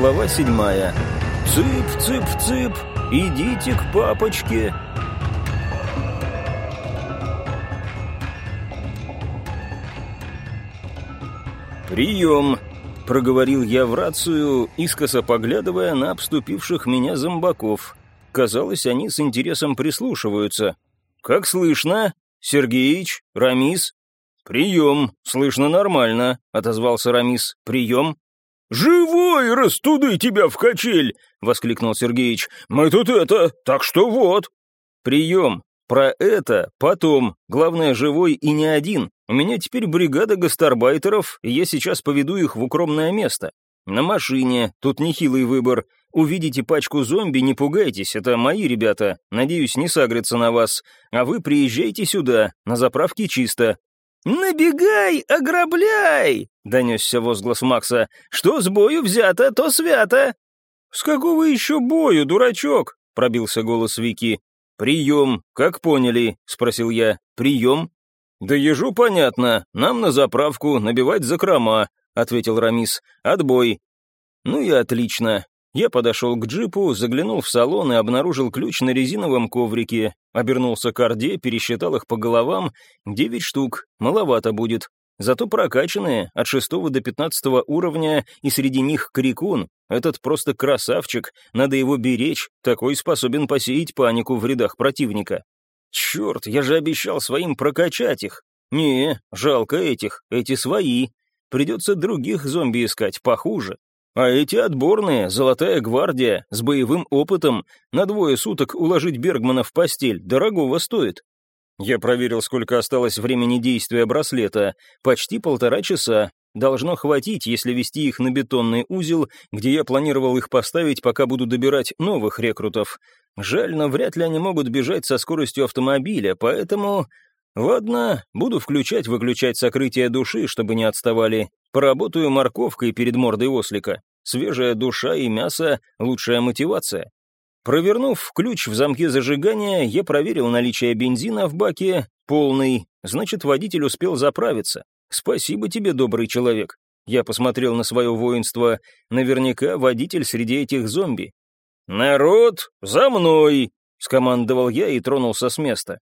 Глава седьмая. Цып, цып, цып, идите к папочке. «Прием!» — проговорил я в рацию, искоса поглядывая на обступивших меня зомбаков. Казалось, они с интересом прислушиваются. «Как слышно? Сергеич? Рамис?» «Прием! Слышно нормально», — отозвался Рамис. «Прием!» «Живой, растуды тебя в качель!» — воскликнул Сергеич. «Мы тут это, так что вот!» «Прием! Про это потом. Главное, живой и не один. У меня теперь бригада гастарбайтеров, и я сейчас поведу их в укромное место. На машине, тут нехилый выбор. Увидите пачку зомби, не пугайтесь, это мои ребята. Надеюсь, не сагрятся на вас. А вы приезжайте сюда, на заправке чисто. «Набегай, ограбляй!» — донесся возглас Макса. «Что с бою взято, то свято!» «С какого еще бою, дурачок?» — пробился голос Вики. «Прием, как поняли?» — спросил я. «Прием?» «Да ежу понятно, нам на заправку набивать закрома», — ответил Рамис. «Отбой». «Ну и отлично. Я подошел к джипу, заглянул в салон и обнаружил ключ на резиновом коврике. Обернулся к Орде, пересчитал их по головам. Девять штук, маловато будет. Зато прокачанные, от шестого до пятнадцатого уровня, и среди них Крикун. Этот просто красавчик, надо его беречь, такой способен посеять панику в рядах противника. Черт, я же обещал своим прокачать их. Не, жалко этих, эти свои. Придется других зомби искать, похуже. А эти отборные, золотая гвардия, с боевым опытом, на двое суток уложить Бергмана в постель дорогого стоит. Я проверил, сколько осталось времени действия браслета. Почти полтора часа. Должно хватить, если вести их на бетонный узел, где я планировал их поставить, пока буду добирать новых рекрутов. Жаль, но вряд ли они могут бежать со скоростью автомобиля, поэтому... Ладно, буду включать-выключать сокрытие души, чтобы не отставали. Поработаю морковкой перед мордой ослика. Свежая душа и мясо — лучшая мотивация. Провернув ключ в замке зажигания, я проверил наличие бензина в баке, полный, значит, водитель успел заправиться. Спасибо тебе, добрый человек. Я посмотрел на свое воинство, наверняка водитель среди этих зомби. «Народ, за мной!» — скомандовал я и тронулся с места.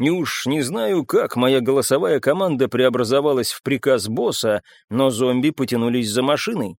Не уж не знаю, как моя голосовая команда преобразовалась в приказ босса, но зомби потянулись за машиной.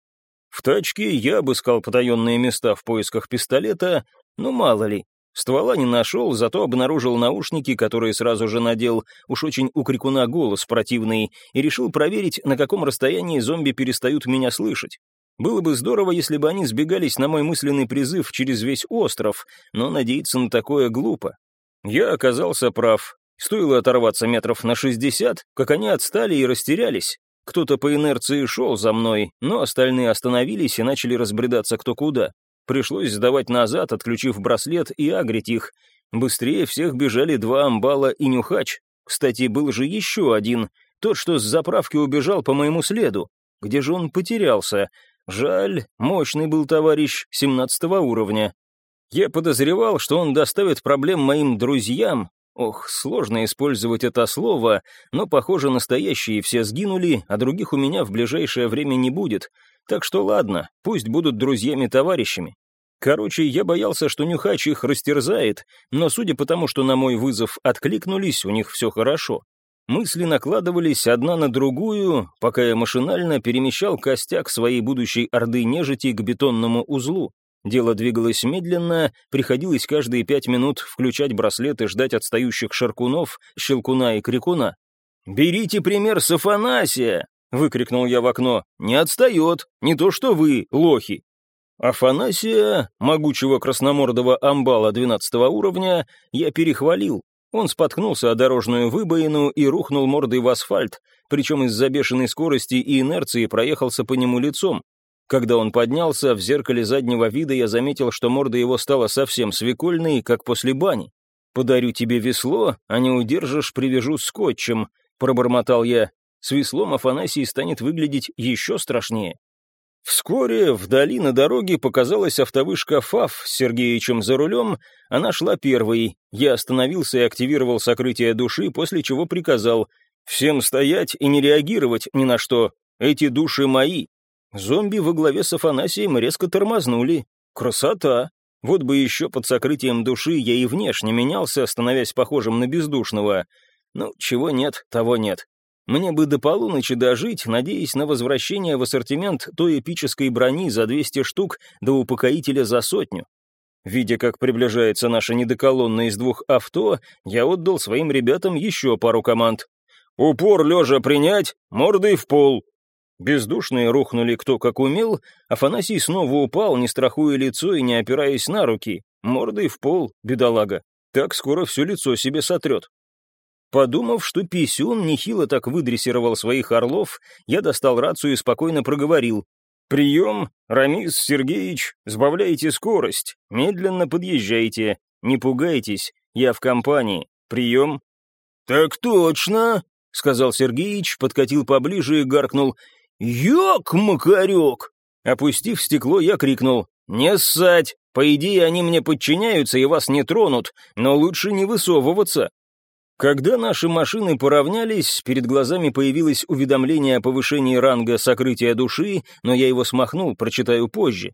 В тачке я обыскал потаенные места в поисках пистолета, ну, мало ли. Ствола не нашел, зато обнаружил наушники, которые сразу же надел, уж очень у крикуна голос противный, и решил проверить, на каком расстоянии зомби перестают меня слышать. Было бы здорово, если бы они сбегались на мой мысленный призыв через весь остров, но надеяться на такое глупо. Я оказался прав. Стоило оторваться метров на шестьдесят, как они отстали и растерялись. Кто-то по инерции шел за мной, но остальные остановились и начали разбредаться кто куда. Пришлось сдавать назад, отключив браслет и агрить их. Быстрее всех бежали два амбала и нюхач. Кстати, был же еще один, тот, что с заправки убежал по моему следу. Где же он потерялся? Жаль, мощный был товарищ, 17 уровня. Я подозревал, что он доставит проблем моим друзьям. Ох, сложно использовать это слово, но, похоже, настоящие все сгинули, а других у меня в ближайшее время не будет. Так что ладно, пусть будут друзьями-товарищами. Короче, я боялся, что Нюхач их растерзает, но судя по тому, что на мой вызов откликнулись, у них все хорошо. Мысли накладывались одна на другую, пока я машинально перемещал костяк своей будущей орды нежити к бетонному узлу. Дело двигалось медленно, приходилось каждые пять минут включать браслет и ждать отстающих шаркунов, щелкуна и крикуна. «Берите пример с Афанасия!» — выкрикнул я в окно. «Не отстает, не то что вы, лохи!» Афанасия, могучего красномордого амбала 12 уровня, я перехвалил. Он споткнулся о дорожную выбоину и рухнул мордой в асфальт, причем из-за бешеной скорости и инерции проехался по нему лицом. Когда он поднялся, в зеркале заднего вида я заметил, что морда его стала совсем свекольной, как после бани. «Подарю тебе весло, а не удержишь, привяжу скотчем», — пробормотал я. С веслом Афанасий станет выглядеть еще страшнее. Вскоре вдали на дороге показалась автовышка ФАФ с Сергеичем за рулем. Она шла первой. Я остановился и активировал сокрытие души, после чего приказал «Всем стоять и не реагировать ни на что. Эти души мои». Зомби во главе с Афанасием резко тормознули. Красота! Вот бы еще под сокрытием души я и внешне менялся, становясь похожим на бездушного. Ну, чего нет, того нет. Мне бы до полуночи дожить, надеясь на возвращение в ассортимент той эпической брони за 200 штук до упокоителя за сотню. Видя, как приближается наша недоколонна из двух авто, я отдал своим ребятам еще пару команд. «Упор лежа принять, мордой в пол!» Бездушные рухнули кто как умел, Афанасий снова упал, не страхуя лицо и не опираясь на руки. Мордой в пол, бедолага. Так скоро все лицо себе сотрет. Подумав, что Писюн нехило так выдрессировал своих орлов, я достал рацию и спокойно проговорил. «Прием, Рамис Сергеевич, сбавляйте скорость, медленно подъезжайте, не пугайтесь, я в компании. Прием». «Так точно», — сказал Сергеич, подкатил поближе и гаркнул. «Ёк, макарек!» Опустив стекло, я крикнул. «Не ссать! По идее, они мне подчиняются и вас не тронут, но лучше не высовываться. Когда наши машины поравнялись, перед глазами появилось уведомление о повышении ранга сокрытия души, но я его смахнул, прочитаю позже.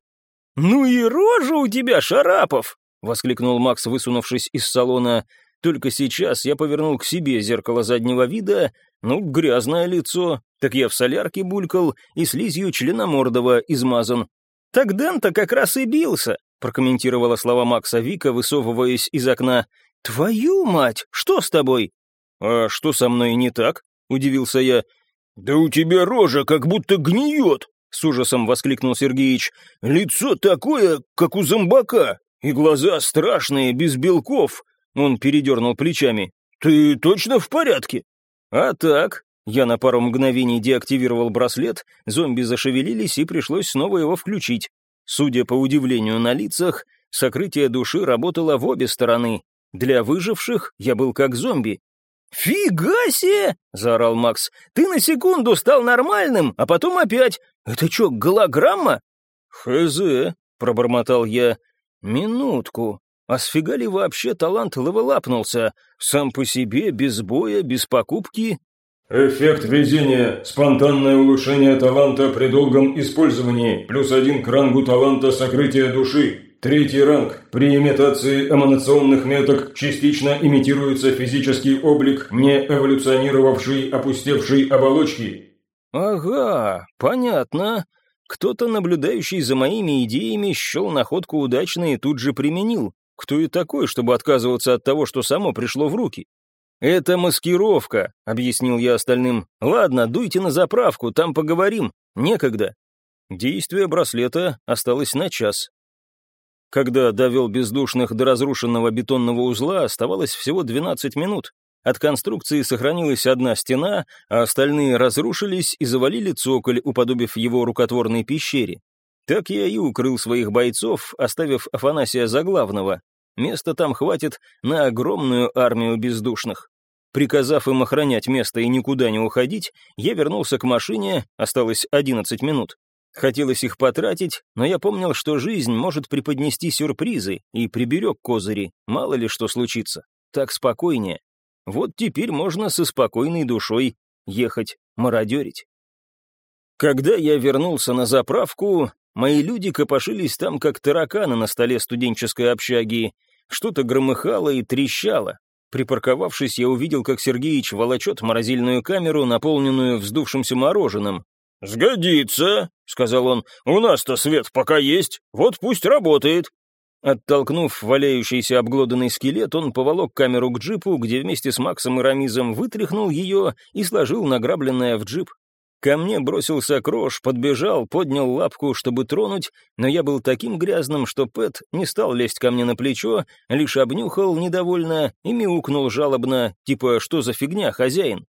«Ну и рожа у тебя, Шарапов!» — воскликнул Макс, высунувшись из салона. Только сейчас я повернул к себе зеркало заднего вида, ну, грязное лицо, так я в солярке булькал и слизью членомордого измазан. «Так Дэн-то как раз и бился», — прокомментировала слова Макса Вика, высовываясь из окна. «Твою мать, что с тобой?» «А что со мной не так?» — удивился я. «Да у тебя рожа как будто гниет!» — с ужасом воскликнул Сергеич. «Лицо такое, как у зомбака, и глаза страшные, без белков!» Он передернул плечами. «Ты точно в порядке?» «А так?» Я на пару мгновений деактивировал браслет, зомби зашевелились, и пришлось снова его включить. Судя по удивлению на лицах, сокрытие души работало в обе стороны, для выживших я был как зомби. «Фига себе!» — заорал Макс. «Ты на секунду стал нормальным, а потом опять. Это что, голограмма?» «Хз», — пробормотал я. «Минутку. А сфига ли вообще талант левелапнулся? Сам по себе, без боя, без покупки?» Эффект везения. Спонтанное улучшение таланта при долгом использовании. Плюс один к рангу таланта сокрытия души. Третий ранг. При имитации эманационных меток частично имитируется физический облик не эволюционировавшей опустевшей оболочки. Ага, понятно. Кто-то, наблюдающий за моими идеями, счел находку удачной и тут же применил. Кто и такой, чтобы отказываться от того, что само пришло в руки? «Это маскировка», — объяснил я остальным. «Ладно, дуйте на заправку, там поговорим. Некогда». Действие браслета осталось на час. Когда довел бездушных до разрушенного бетонного узла, оставалось всего 12 минут. От конструкции сохранилась одна стена, а остальные разрушились и завалили цоколь, уподобив его рукотворной пещере. Так я и укрыл своих бойцов, оставив Афанасия за главного. Места там хватит на огромную армию бездушных. Приказав им охранять место и никуда не уходить, я вернулся к машине, осталось 11 минут. Хотелось их потратить, но я помнил, что жизнь может преподнести сюрпризы, и приберег козыри, мало ли что случится. Так спокойнее. Вот теперь можно со спокойной душой ехать мародерить. Когда я вернулся на заправку, мои люди копошились там, как тараканы на столе студенческой общаги. Что-то громыхало и трещало. Припарковавшись, я увидел, как Сергеич волочет морозильную камеру, наполненную вздувшимся мороженым. «Сгодится», — сказал он. «У нас-то свет пока есть, вот пусть работает». Оттолкнув валяющийся обглоданный скелет, он поволок камеру к джипу, где вместе с Максом и Рамизом вытряхнул ее и сложил награбленное в джип. Ко мне бросился Крош, подбежал, поднял лапку, чтобы тронуть, но я был таким грязным, что Пэт не стал лезть ко мне на плечо, лишь обнюхал недовольно и мяукнул жалобно, типа «что за фигня, хозяин?».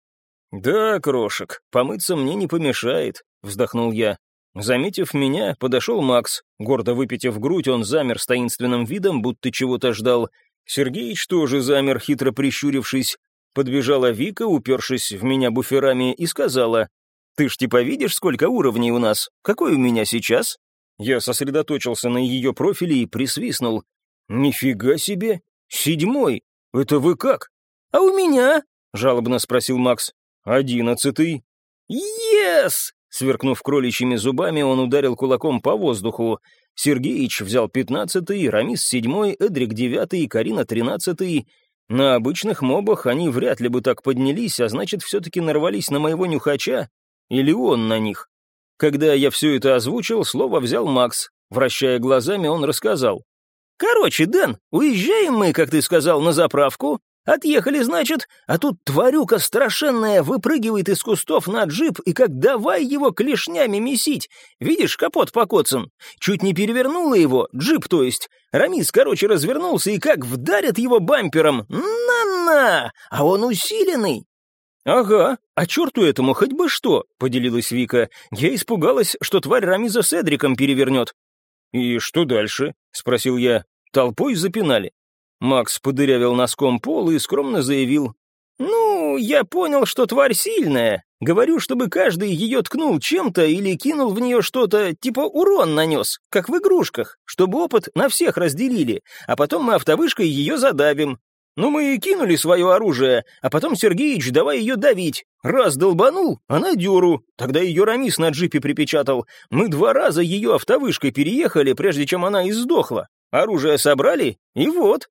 «Да, Крошек, помыться мне не помешает», — вздохнул я. Заметив меня, подошел Макс. Гордо выпитив грудь, он замер с таинственным видом, будто чего-то ждал. Сергеич тоже замер, хитро прищурившись. Подбежала Вика, упершись в меня буферами, и сказала, «Ты ж типа видишь, сколько уровней у нас? Какой у меня сейчас?» Я сосредоточился на ее профиле и присвистнул. «Нифига себе! Седьмой! Это вы как?» «А у меня?» — жалобно спросил Макс. «Одиннадцатый». «Ес!» — Сверкнув кроличьими зубами, он ударил кулаком по воздуху. Сергеич взял пятнадцатый, Рамис седьмой, Эдрик девятый, Карина тринадцатый. На обычных мобах они вряд ли бы так поднялись, а значит, все-таки нарвались на моего нюхача. Или он на них. Когда я все это озвучил, слово взял Макс. Вращая глазами, он рассказал. «Короче, Дэн, уезжаем мы, как ты сказал, на заправку. Отъехали, значит, а тут тварюка страшенная выпрыгивает из кустов на джип и как давай его клешнями месить. Видишь, капот покоцан. Чуть не перевернула его, джип то есть. Рамис, короче, развернулся и как вдарят его бампером. На-на! А он усиленный. «Ага, а черту этому хоть бы что», — поделилась Вика. «Я испугалась, что тварь Рамиза с Эдриком перевернет». «И что дальше?» — спросил я. Толпой запинали. Макс подырявил носком пол и скромно заявил. «Ну, я понял, что тварь сильная. Говорю, чтобы каждый ее ткнул чем-то или кинул в нее что-то, типа урон нанес, как в игрушках, чтобы опыт на всех разделили, а потом мы автовышкой ее задавим. Ну, мы и кинули свое оружие, а потом Сергеич давай ее давить. Раз долбанул, она дёру. Тогда ее Рамис на джипе припечатал. Мы два раза ее автовышкой переехали, прежде чем она издохла. Оружие собрали, и вот,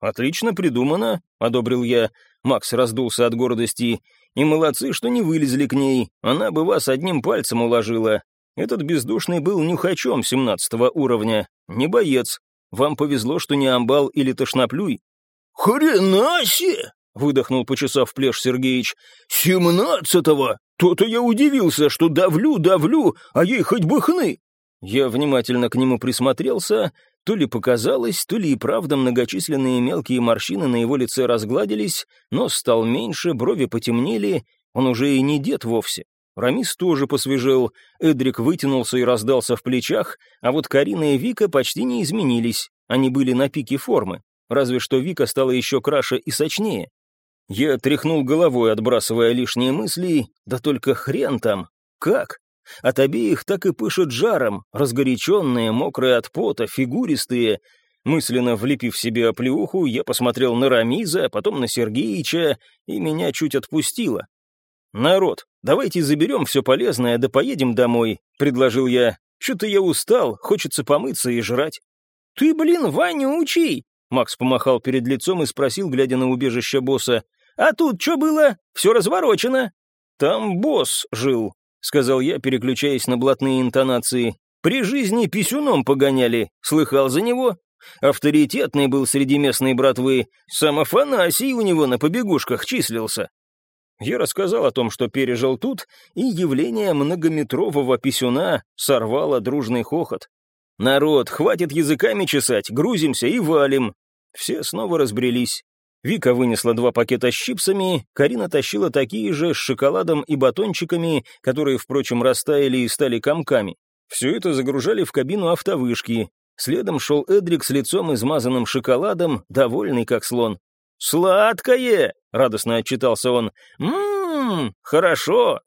«Отлично придумано», — одобрил я. Макс раздулся от гордости. «И молодцы, что не вылезли к ней. Она бы вас одним пальцем уложила. Этот бездушный был нюхачом семнадцатого уровня. Не боец. Вам повезло, что не амбал или тошноплюй». «Хрена себе!» — выдохнул, почесав плешь Сергеич. «Семнадцатого! То-то я удивился, что давлю-давлю, а ей хоть бы хны!» Я внимательно к нему присмотрелся то ли показалось, то ли и правда многочисленные мелкие морщины на его лице разгладились, нос стал меньше, брови потемнели, он уже и не дед вовсе. Рамис тоже посвежел, Эдрик вытянулся и раздался в плечах, а вот Карина и Вика почти не изменились, они были на пике формы, разве что Вика стала еще краше и сочнее. Я тряхнул головой, отбрасывая лишние мысли, да только хрен там, как? От обеих так и пышет жаром, разгоряченные, мокрые от пота, фигуристые. Мысленно влепив себе оплеуху, я посмотрел на Рамиза, потом на Сергеича, и меня чуть отпустило. «Народ, давайте заберем все полезное, да поедем домой», — предложил я. «Что-то я устал, хочется помыться и жрать». «Ты, блин, Ваню учи!» Макс помахал перед лицом и спросил, глядя на убежище босса. «А тут что было? Все разворочено». «Там босс жил», сказал я, переключаясь на блатные интонации. «При жизни писюном погоняли, слыхал за него? Авторитетный был среди местной братвы, сам Афанасий у него на побегушках числился». Я рассказал о том, что пережил тут, и явление многометрового писюна сорвало дружный хохот. «Народ, хватит языками чесать, грузимся и валим». Все снова разбрелись. Вика вынесла два пакета с чипсами, Карина тащила такие же с шоколадом и батончиками, которые, впрочем, растаяли и стали комками. Все это загружали в кабину автовышки. Следом шел Эдрик с лицом измазанным шоколадом, довольный как слон. «Сладкое!» — радостно отчитался он. «Ммм, хорошо!»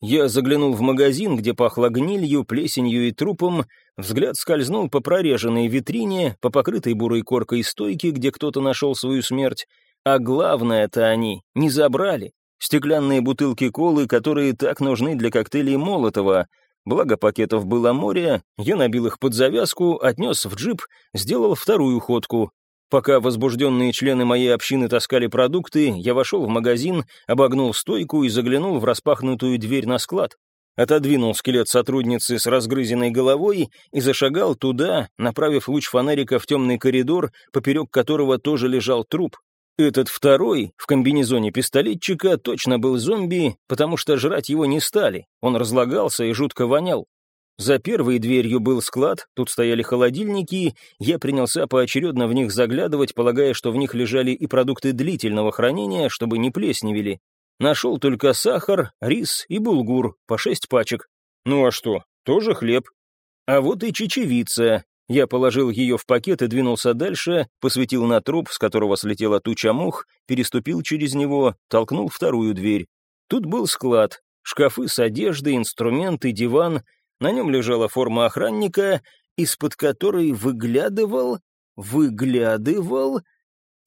Я заглянул в магазин, где пахло гнилью, плесенью и трупом. Взгляд скользнул по прореженной витрине, по покрытой бурой коркой стойки, где кто-то нашел свою смерть. А главное-то они не забрали. Стеклянные бутылки колы, которые так нужны для коктейлей Молотова. Благо пакетов было море, я набил их под завязку, отнес в джип, сделал вторую ходку. Пока возбужденные члены моей общины таскали продукты, я вошел в магазин, обогнул стойку и заглянул в распахнутую дверь на склад. Отодвинул скелет сотрудницы с разгрызенной головой и зашагал туда, направив луч фонарика в темный коридор, поперек которого тоже лежал труп. Этот второй, в комбинезоне пистолетчика, точно был зомби, потому что жрать его не стали, он разлагался и жутко вонял. За первой дверью был склад, тут стояли холодильники, я принялся поочередно в них заглядывать, полагая, что в них лежали и продукты длительного хранения, чтобы не плесневели. Нашел только сахар, рис и булгур, по шесть пачек. Ну а что, тоже хлеб. А вот и чечевица. Я положил ее в пакет и двинулся дальше, посветил на труп, с которого слетела туча мух, переступил через него, толкнул вторую дверь. Тут был склад, шкафы с одеждой, инструменты, диван — на нем лежала форма охранника, из-под которой выглядывал, выглядывал...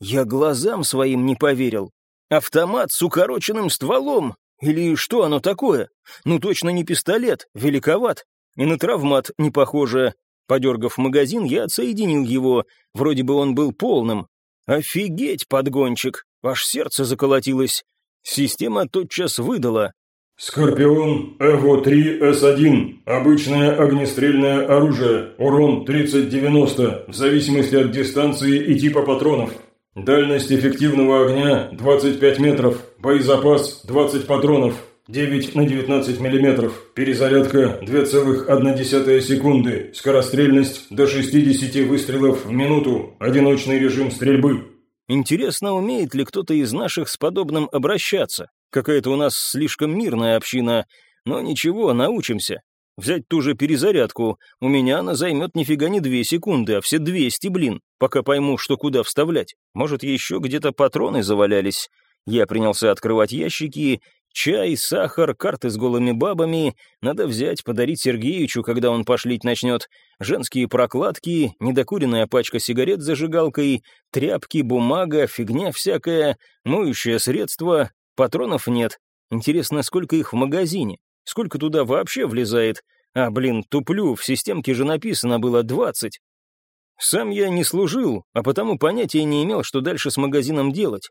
Я глазам своим не поверил. Автомат с укороченным стволом. Или что оно такое? Ну точно не пистолет, великоват. И на травмат не похоже. Подергав магазин, я отсоединил его. Вроде бы он был полным. Офигеть, подгончик. Аж сердце заколотилось. Система тотчас выдала. «Скорпион ЭВО-3С1. Обычное огнестрельное оружие. Урон 30-90, в зависимости от дистанции и типа патронов. Дальность эффективного огня 25 метров. Боезапас 20 патронов. 9 на 19 мм. Перезарядка 2,1 секунды. Скорострельность до 60 выстрелов в минуту. Одиночный режим стрельбы. Интересно, умеет ли кто-то из наших с подобным обращаться? Какая-то у нас слишком мирная община. Но ничего, научимся. Взять ту же перезарядку. У меня она займет нифига не две секунды, а все двести, блин, пока пойму, что куда вставлять. Может, еще где-то патроны завалялись. Я принялся открывать ящики. Чай, сахар, карты с голыми бабами. Надо взять, подарить Сергеевичу, когда он пошлить начнет. Женские прокладки, недокуренная пачка сигарет с зажигалкой, тряпки, бумага, фигня всякая, моющее средство, Патронов нет. Интересно, сколько их в магазине? Сколько туда вообще влезает? А, блин, туплю, в системке же написано было 20. Сам я не служил, а потому понятия не имел, что дальше с магазином делать.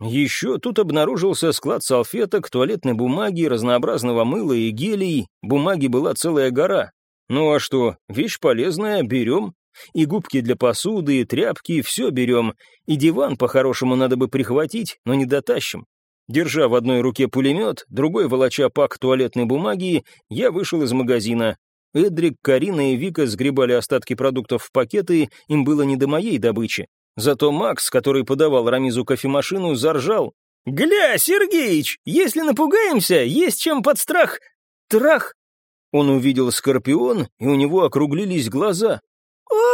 Еще тут обнаружился склад салфеток, туалетной бумаги, разнообразного мыла и гелей. Бумаги была целая гора. Ну а что, вещь полезная, берем. И губки для посуды, и тряпки, все берем. И диван по-хорошему надо бы прихватить, но не дотащим. Держа в одной руке пулемет, другой волоча пак туалетной бумаги, я вышел из магазина. Эдрик, Карина и Вика сгребали остатки продуктов в пакеты, им было не до моей добычи. Зато Макс, который подавал Рамизу кофемашину, заржал. «Гля, Сергеич, если напугаемся, есть чем под страх...» «Трах!» Он увидел скорпион, и у него округлились глаза.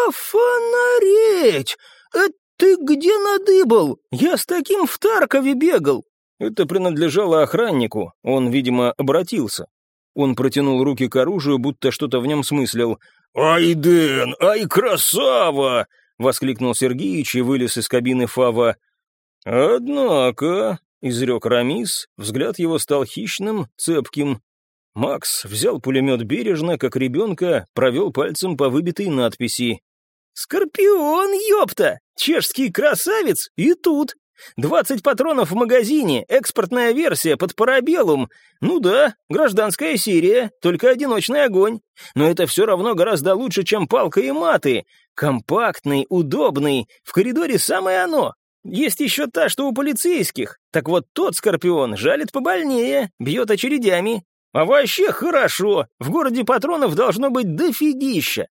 «Офонареть! Это ты где надыбал? Я с таким в Таркове бегал!» Это принадлежало охраннику, он, видимо, обратился. Он протянул руки к оружию, будто что-то в нем смыслил. «Ай, Дэн, ай, красава!» — воскликнул Сергеич и вылез из кабины Фава. «Однако», — изрек Рамис, взгляд его стал хищным, цепким. Макс взял пулемет бережно, как ребенка, провел пальцем по выбитой надписи. «Скорпион, ёпта! Чешский красавец! И тут! Двадцать патронов в магазине, экспортная версия под парабеллум. Ну да, гражданская серия, только одиночный огонь. Но это все равно гораздо лучше, чем палка и маты. Компактный, удобный, в коридоре самое оно. Есть еще та, что у полицейских. Так вот тот скорпион жалит побольнее, бьет очередями. А вообще хорошо, в городе патронов должно быть дофигища.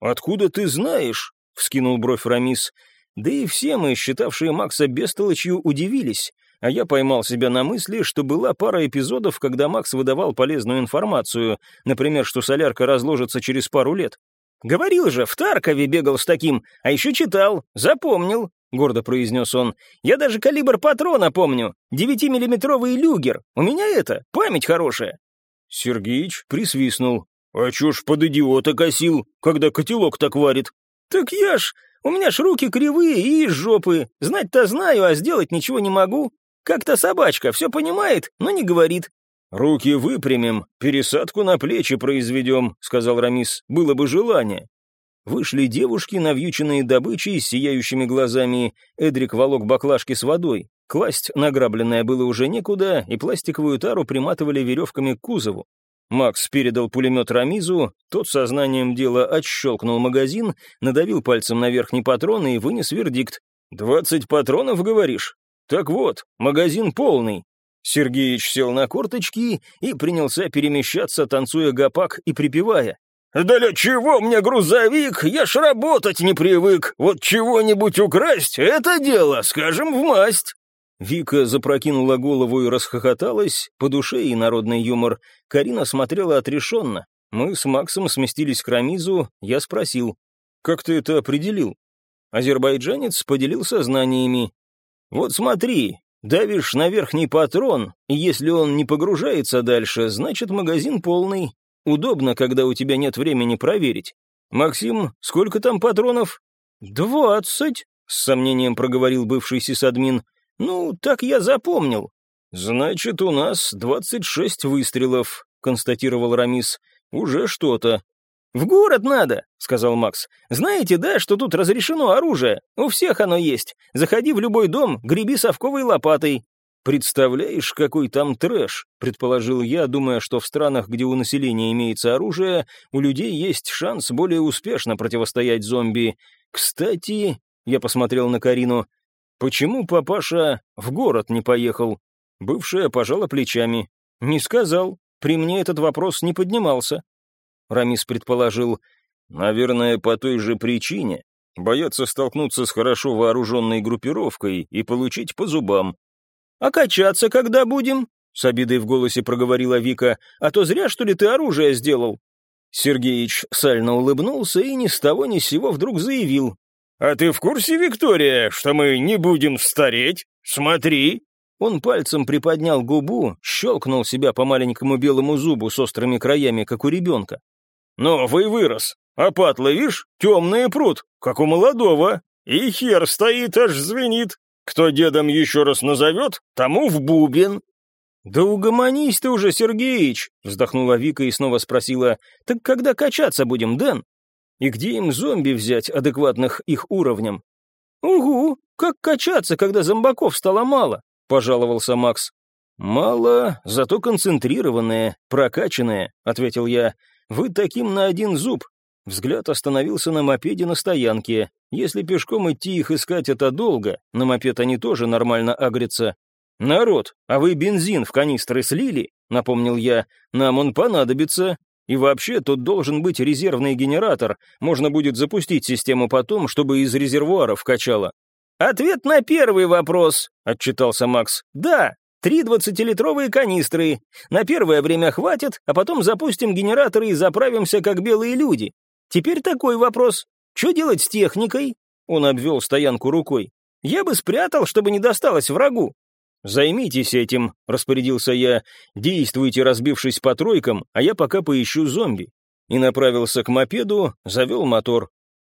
«Откуда ты знаешь?» — вскинул бровь Рамис. Да и все мы, считавшие Макса бестолочью, удивились, а я поймал себя на мысли, что была пара эпизодов, когда Макс выдавал полезную информацию, например, что солярка разложится через пару лет. «Говорил же, в Таркове бегал с таким, а еще читал, запомнил», — гордо произнес он. «Я даже калибр патрона помню, девятимиллиметровый люгер. У меня это, память хорошая». Сергеич присвистнул. «А чё ж под идиота косил, когда котелок так варит?» «Так я ж у меня ж руки кривые и из жопы. Знать-то знаю, а сделать ничего не могу. Как-то собачка, все понимает, но не говорит». «Руки выпрямим, пересадку на плечи произведем», — сказал Рамис. «Было бы желание». Вышли девушки, навьюченные добычей, с сияющими глазами. Эдрик волок баклажки с водой. Класть награбленное было уже некуда, и пластиковую тару приматывали веревками к кузову. Макс передал пулемет Рамизу, тот сознанием дела отщелкнул магазин, надавил пальцем на верхний патрон и вынес вердикт. «Двадцать патронов, говоришь? Так вот, магазин полный». Сергеич сел на корточки и принялся перемещаться, танцуя гопак и припевая. «Да для чего мне грузовик? Я ж работать не привык. Вот чего-нибудь украсть — это дело, скажем, в масть». Вика запрокинула голову и расхохоталась, по душе и народный юмор. Карина смотрела отрешенно. Мы с Максом сместились к Рамизу, я спросил, «Как ты это определил?» Азербайджанец поделился знаниями. «Вот смотри, давишь на верхний патрон, и если он не погружается дальше, значит магазин полный. Удобно, когда у тебя нет времени проверить. Максим, сколько там патронов?» «Двадцать», — с сомнением проговорил бывший сисадмин. «Ну, так я запомнил». «Значит, у нас двадцать шесть выстрелов», — констатировал Рамис. «Уже что-то». «В город надо», — сказал Макс. «Знаете, да, что тут разрешено оружие? У всех оно есть. Заходи в любой дом, греби совковой лопатой». «Представляешь, какой там трэш», — предположил я, думая, что в странах, где у населения имеется оружие, у людей есть шанс более успешно противостоять зомби. «Кстати...» — я посмотрел на Карину. «Почему папаша в город не поехал?» Бывшая пожала плечами. «Не сказал. При мне этот вопрос не поднимался». Рамис предположил. «Наверное, по той же причине. Боятся столкнуться с хорошо вооруженной группировкой и получить по зубам». «А качаться когда будем?» — с обидой в голосе проговорила Вика. «А то зря, что ли, ты оружие сделал?» Сергеич сально улыбнулся и ни с того ни с сего вдруг заявил. «А ты в курсе, Виктория, что мы не будем стареть? Смотри!» Он пальцем приподнял губу, щелкнул себя по маленькому белому зубу с острыми краями, как у ребенка. «Новый вырос, а патлы, видишь, темные пруд, как у молодого, и хер стоит, аж звенит. Кто дедом еще раз назовет, тому в бубен». «Да угомонись ты уже, Сергеич!» — вздохнула Вика и снова спросила. «Так когда качаться будем, Дэн? И где им зомби взять, адекватных их уровням?» «Угу, как качаться, когда зомбаков стало мало?» — пожаловался Макс. «Мало, зато концентрированные, прокачанные», — ответил я. «Вы таким на один зуб». Взгляд остановился на мопеде на стоянке. Если пешком идти их искать это долго, на мопед они тоже нормально агрятся. «Народ, а вы бензин в канистры слили?» — напомнил я. «Нам он понадобится. И вообще, тут должен быть резервный генератор. Можно будет запустить систему потом, чтобы из резервуаров качало». «Ответ на первый вопрос», — отчитался Макс. «Да, три двадцатилитровые канистры. На первое время хватит, а потом запустим генераторы и заправимся, как белые люди. Теперь такой вопрос. Что делать с техникой?» Он обвел стоянку рукой. «Я бы спрятал, чтобы не досталось врагу. «Займитесь этим», — распорядился я. «Действуйте, разбившись по тройкам, а я пока поищу зомби». И направился к мопеду, завел мотор.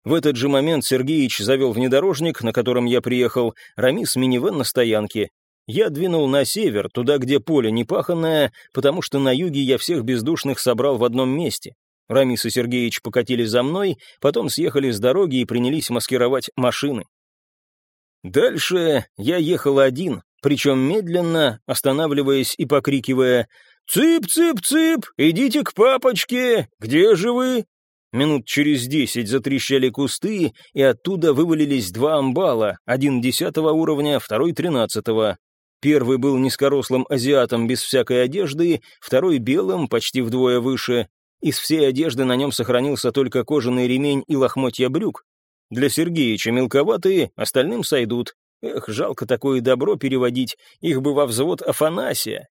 В этот же момент Сергеич завел внедорожник, на котором я приехал, Рамис минивэн на стоянке. Я двинул на север, туда, где поле непаханное, потому что на юге я всех бездушных собрал в одном месте. Рамис и Сергеич покатили за мной, потом съехали с дороги и принялись маскировать машины. Дальше я ехал один, причем медленно, останавливаясь и покрикивая «Цып-цып-цып! Идите к папочке! Где же вы?» Минут через десять затрещали кусты, и оттуда вывалились два амбала, один десятого уровня, второй тринадцатого. Первый был низкорослым азиатом без всякой одежды, второй белым, почти вдвое выше. Из всей одежды на нем сохранился только кожаный ремень и лохмотья брюк. Для Сергеича мелковатые, остальным сойдут. Эх, жалко такое добро переводить, их бы во взвод Афанасия.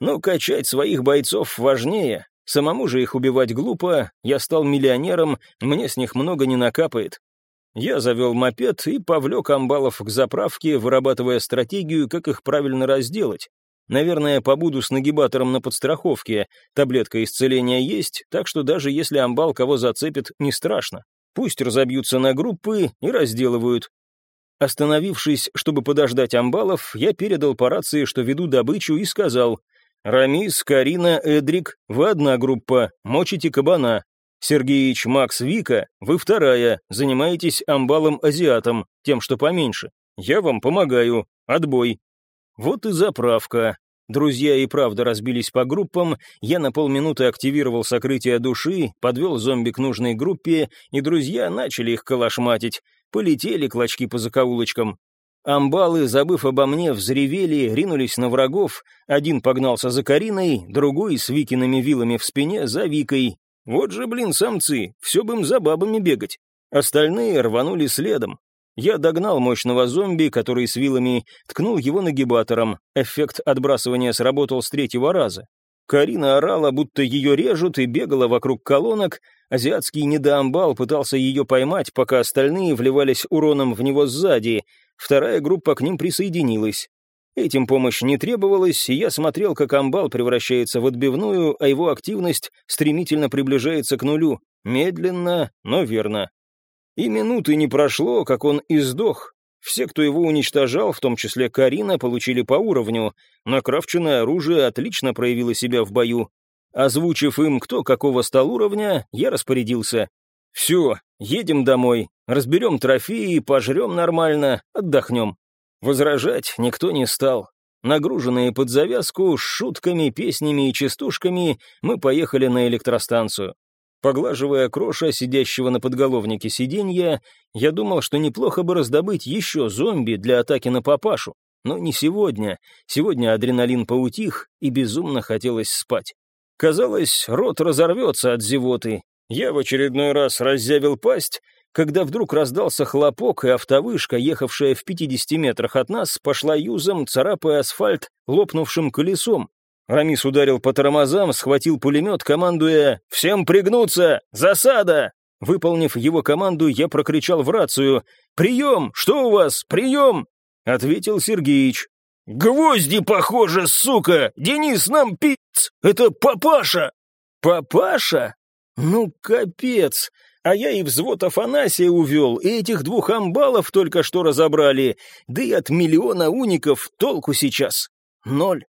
Но качать своих бойцов важнее, самому же их убивать глупо, я стал миллионером, мне с них много не накапает. Я завел мопед и повлек амбалов к заправке, вырабатывая стратегию, как их правильно разделать. Наверное, побуду с нагибатором на подстраховке, таблетка исцеления есть, так что даже если амбал кого зацепит, не страшно. Пусть разобьются на группы и разделывают. Остановившись, чтобы подождать амбалов, я передал по рации, что веду добычу, и сказал «Рамис, Карина, Эдрик, вы одна группа, мочите кабана. Сергеич, Макс, Вика, вы вторая, занимаетесь амбалом-азиатом, тем, что поменьше. Я вам помогаю. Отбой». Вот и заправка. Друзья и правда разбились по группам, я на полминуты активировал сокрытие души, подвел зомби к нужной группе, и друзья начали их калашматить. Полетели клочки по закоулочкам. Амбалы, забыв обо мне, взревели, ринулись на врагов. Один погнался за Кариной, другой с Викиными вилами в спине за Викой. Вот же, блин, самцы, все бы им за бабами бегать. Остальные рванули следом. Я догнал мощного зомби, который с вилами ткнул его нагибатором. Эффект отбрасывания сработал с третьего раза. Карина орала, будто ее режут, и бегала вокруг колонок. Азиатский недоамбал пытался ее поймать, пока остальные вливались уроном в него сзади. Вторая группа к ним присоединилась. Этим помощь не требовалась, и я смотрел, как амбал превращается в отбивную, а его активность стремительно приближается к нулю. Медленно, но верно. И минуты не прошло, как он издох. Все, кто его уничтожал, в том числе Карина, получили по уровню. Накрафченное оружие отлично проявило себя в бою. Озвучив им, кто какого стал уровня, я распорядился. «Все, едем домой, разберем трофеи, пожрем нормально, отдохнем». Возражать никто не стал. Нагруженные под завязку, с шутками, песнями и частушками, мы поехали на электростанцию. Поглаживая кроша, сидящего на подголовнике сиденья, я думал, что неплохо бы раздобыть еще зомби для атаки на папашу. Но не сегодня. Сегодня адреналин поутих, и безумно хотелось спать. Казалось, рот разорвется от зевоты. Я в очередной раз раззявил пасть, когда вдруг раздался хлопок, и автовышка, ехавшая в 50 метрах от нас, пошла юзом, царапая асфальт лопнувшим колесом. Рамис ударил по тормозам, схватил пулемет, командуя «Всем пригнуться! Засада!» Выполнив его команду, я прокричал в рацию «Прием! Что у вас? Прием!» Ответил Сергеич. «Гвозди, похоже, сука! Денис, нам пиц! Это папаша!» «Папаша? Ну, капец! А я и взвод Афанасия увел, и этих двух амбалов только что разобрали, да и от миллиона уников толку сейчас. Ноль.